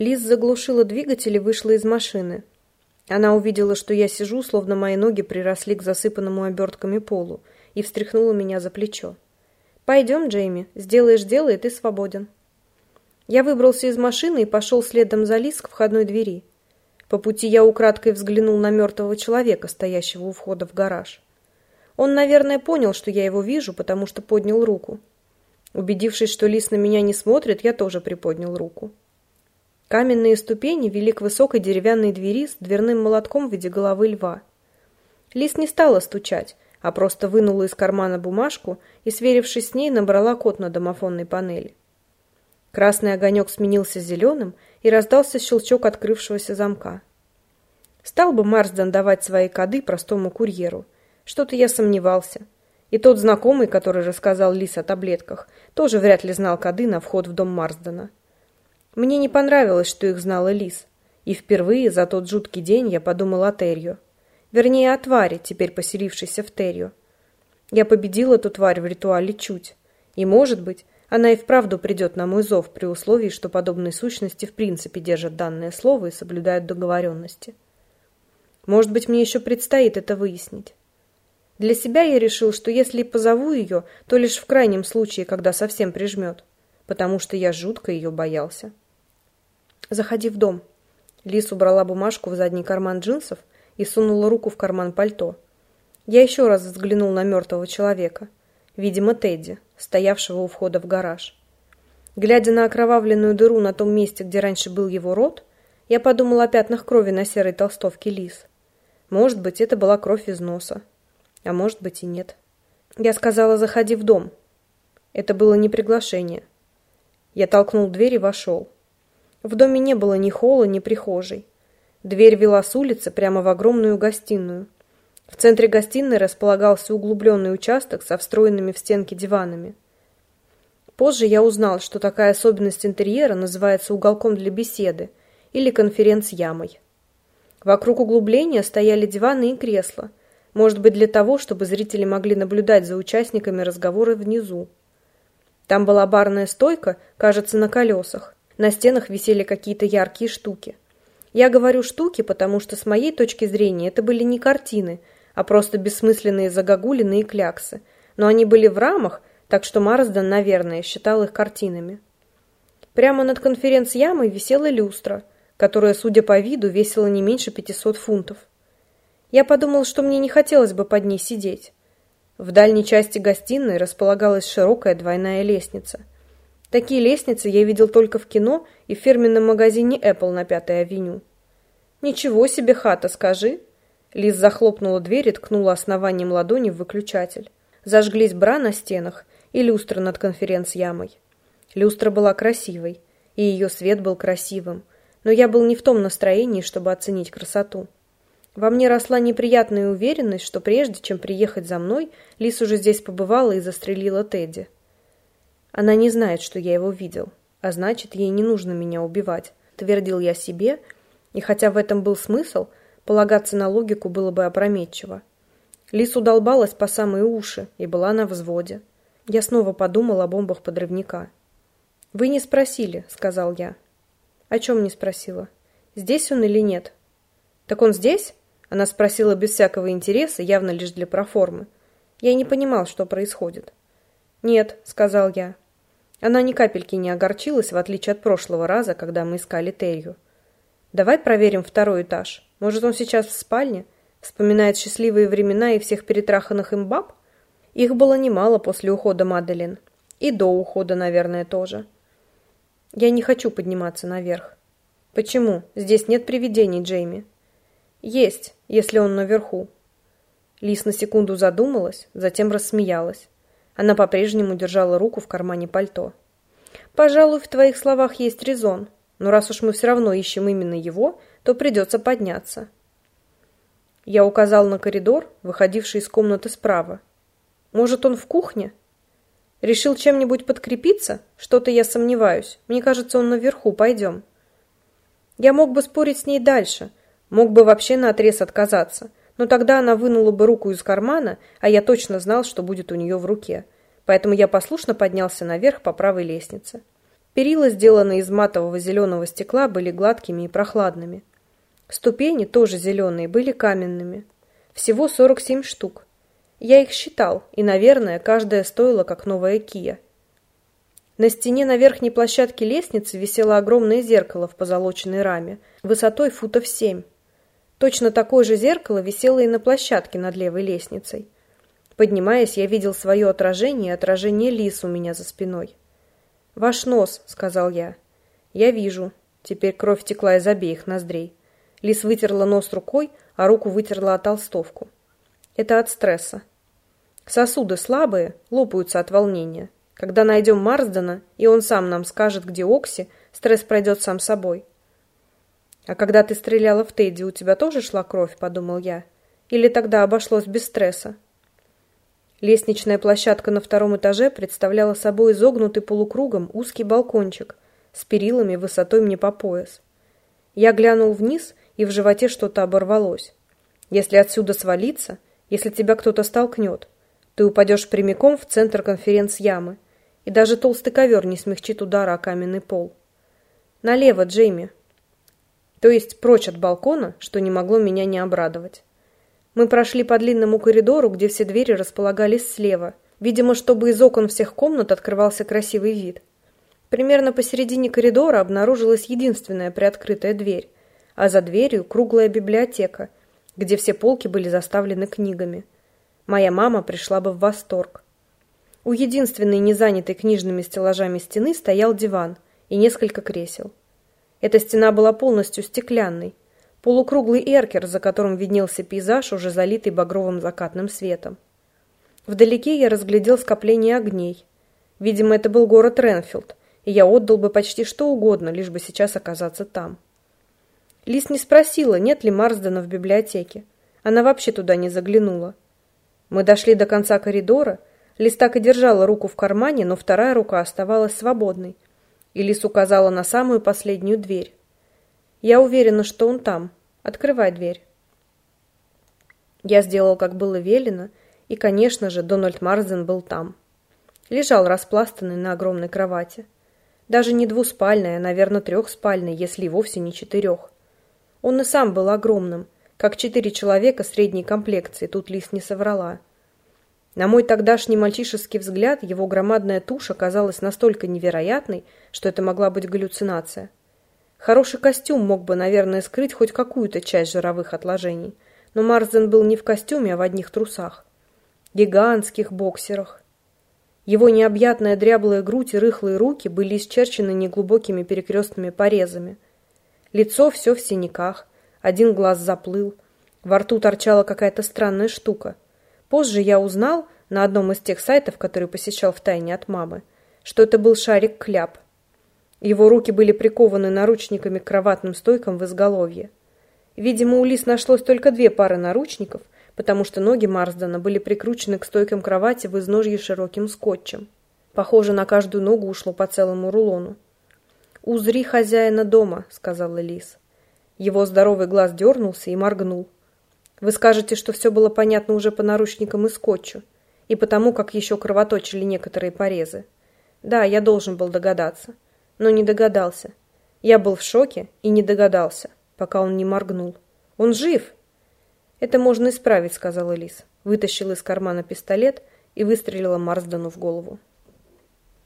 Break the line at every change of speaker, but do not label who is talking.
Лиз заглушила двигатель и вышла из машины. Она увидела, что я сижу, словно мои ноги приросли к засыпанному обертками полу, и встряхнула меня за плечо. «Пойдем, Джейми, сделаешь дело, и ты свободен». Я выбрался из машины и пошел следом за Лиз к входной двери. По пути я украдкой взглянул на мертвого человека, стоящего у входа в гараж. Он, наверное, понял, что я его вижу, потому что поднял руку. Убедившись, что Лис на меня не смотрит, я тоже приподнял руку. Каменные ступени вели к высокой деревянной двери с дверным молотком в виде головы льва. Лис не стала стучать, а просто вынула из кармана бумажку и, сверившись с ней, набрала код на домофонной панели. Красный огонек сменился зеленым, и раздался щелчок открывшегося замка. Стал бы Марсден давать свои коды простому курьеру. Что-то я сомневался. И тот знакомый, который рассказал Лис о таблетках, тоже вряд ли знал коды на вход в дом Марсдена. Мне не понравилось, что их знала Лис. И впервые за тот жуткий день я подумал о Терью. Вернее, о твари, теперь поселившейся в Терью. Я победил эту тварь в ритуале чуть. И, может быть, она и вправду придет на мой зов при условии, что подобные сущности в принципе держат данное слово и соблюдают договоренности. Может быть, мне еще предстоит это выяснить. Для себя я решил, что если позову ее, то лишь в крайнем случае, когда совсем прижмет, потому что я жутко ее боялся. «Заходи в дом». Лис убрала бумажку в задний карман джинсов и сунула руку в карман пальто. Я еще раз взглянул на мертвого человека. Видимо, Тедди, стоявшего у входа в гараж. Глядя на окровавленную дыру на том месте, где раньше был его рот, я подумал о пятнах крови на серой толстовке Лис. Может быть, это была кровь из носа а может быть и нет. Я сказала, заходи в дом. Это было не приглашение. Я толкнул дверь и вошел. В доме не было ни холла, ни прихожей. Дверь вела с улицы прямо в огромную гостиную. В центре гостиной располагался углубленный участок со встроенными в стенки диванами. Позже я узнал, что такая особенность интерьера называется уголком для беседы или конференц-ямой. Вокруг углубления стояли диваны и кресла, может быть, для того, чтобы зрители могли наблюдать за участниками разговора внизу. Там была барная стойка, кажется, на колесах. На стенах висели какие-то яркие штуки. Я говорю «штуки», потому что с моей точки зрения это были не картины, а просто бессмысленные загогулины и кляксы. Но они были в рамах, так что Марсден, наверное, считал их картинами. Прямо над конференц-ямой висела люстра, которая, судя по виду, весила не меньше 500 фунтов. Я подумал, что мне не хотелось бы под ней сидеть. В дальней части гостиной располагалась широкая двойная лестница. Такие лестницы я видел только в кино и в фирменном магазине Apple на Пятой авеню. «Ничего себе хата, скажи!» Лиз захлопнула дверь и ткнула основанием ладони в выключатель. Зажглись бра на стенах и люстра над конференц-ямой. Люстра была красивой, и ее свет был красивым, но я был не в том настроении, чтобы оценить красоту. Во мне росла неприятная уверенность, что прежде чем приехать за мной, Лис уже здесь побывала и застрелила Тедди. Она не знает, что я его видел, а значит, ей не нужно меня убивать, твердил я себе, и хотя в этом был смысл, полагаться на логику было бы опрометчиво. Лис удолбалась по самые уши и была на взводе. Я снова подумал о бомбах подрывника. «Вы не спросили», — сказал я. «О чем не спросила? Здесь он или нет?» «Так он здесь?» Она спросила без всякого интереса, явно лишь для проформы. Я не понимал, что происходит. «Нет», — сказал я. Она ни капельки не огорчилась, в отличие от прошлого раза, когда мы искали Терью. «Давай проверим второй этаж. Может, он сейчас в спальне? Вспоминает счастливые времена и всех перетраханных им баб?» Их было немало после ухода Маделин. И до ухода, наверное, тоже. Я не хочу подниматься наверх. Почему? Здесь нет привидений, Джейми. Есть, если он наверху. Лис на секунду задумалась, затем рассмеялась. Она по-прежнему держала руку в кармане пальто. «Пожалуй, в твоих словах есть резон, но раз уж мы все равно ищем именно его, то придется подняться». Я указал на коридор, выходивший из комнаты справа. «Может, он в кухне?» «Решил чем-нибудь подкрепиться? Что-то я сомневаюсь. Мне кажется, он наверху. Пойдем». Я мог бы спорить с ней дальше, Мог бы вообще наотрез отказаться, но тогда она вынула бы руку из кармана, а я точно знал, что будет у нее в руке. Поэтому я послушно поднялся наверх по правой лестнице. Перила, сделанные из матового зеленого стекла, были гладкими и прохладными. Ступени, тоже зеленые, были каменными. Всего 47 штук. Я их считал, и, наверное, каждая стоила, как новая кия. На стене на верхней площадке лестницы висело огромное зеркало в позолоченной раме, высотой футов семь. Точно такое же зеркало висело и на площадке над левой лестницей. Поднимаясь, я видел свое отражение и отражение лис у меня за спиной. «Ваш нос», — сказал я. «Я вижу». Теперь кровь текла из обеих ноздрей. Лис вытерла нос рукой, а руку вытерла от толстовку. Это от стресса. Сосуды слабые, лопаются от волнения. Когда найдем Марсдена, и он сам нам скажет, где Окси, стресс пройдет сам собой. «А когда ты стреляла в Тедди, у тебя тоже шла кровь?» – подумал я. «Или тогда обошлось без стресса?» Лестничная площадка на втором этаже представляла собой изогнутый полукругом узкий балкончик с перилами высотой мне по пояс. Я глянул вниз, и в животе что-то оборвалось. Если отсюда свалиться, если тебя кто-то столкнет, ты упадешь прямиком в центр конференц-ямы, и даже толстый ковер не смягчит удара о каменный пол. Налево, Джейми. То есть прочь от балкона, что не могло меня не обрадовать. Мы прошли по длинному коридору, где все двери располагались слева, видимо, чтобы из окон всех комнат открывался красивый вид. Примерно посередине коридора обнаружилась единственная приоткрытая дверь, а за дверью круглая библиотека, где все полки были заставлены книгами. Моя мама пришла бы в восторг. У единственной незанятой книжными стеллажами стены стоял диван и несколько кресел. Эта стена была полностью стеклянной, Полукруглый эркер, за которым виднелся пейзаж, уже залитый багровым закатным светом. Вдалеке я разглядел скопление огней. Видимо, это был город Ренфилд, и я отдал бы почти что угодно, лишь бы сейчас оказаться там. Лис не спросила, нет ли Марсдена в библиотеке. Она вообще туда не заглянула. Мы дошли до конца коридора. Лис так и держала руку в кармане, но вторая рука оставалась свободной. И Лис указала на самую последнюю дверь. Я уверена, что он там. Открывай дверь. Я сделал, как было велено, и, конечно же, Дональд Марзен был там. Лежал распластанный на огромной кровати. Даже не двуспальной, а, наверное, трехспальной, если и вовсе не четырех. Он и сам был огромным, как четыре человека средней комплекции, тут Лис не соврала. На мой тогдашний мальчишеский взгляд, его громадная туша казалась настолько невероятной, что это могла быть галлюцинация. Хороший костюм мог бы, наверное, скрыть хоть какую-то часть жировых отложений. Но Марсден был не в костюме, а в одних трусах. Гигантских боксерах. Его необъятная дряблая грудь и рыхлые руки были исчерчены неглубокими перекрестными порезами. Лицо все в синяках, один глаз заплыл, во рту торчала какая-то странная штука. Позже я узнал, на одном из тех сайтов, который посещал втайне от мамы, что это был шарик-кляп – его руки были прикованы наручниками к кроватным стойкам в изголовье. Видимо, у Лис нашлось только две пары наручников, потому что ноги Марсдена были прикручены к стойкам кровати в изножье широким скотчем. Похоже, на каждую ногу ушло по целому рулону. «Узри хозяина дома», — сказала Лис. Его здоровый глаз дернулся и моргнул. «Вы скажете, что все было понятно уже по наручникам и скотчу, и потому, как еще кровоточили некоторые порезы. Да, я должен был догадаться но не догадался. Я был в шоке и не догадался, пока он не моргнул. «Он жив!» «Это можно исправить», — сказала Лис. Вытащила из кармана пистолет и выстрелила Марсдену в голову.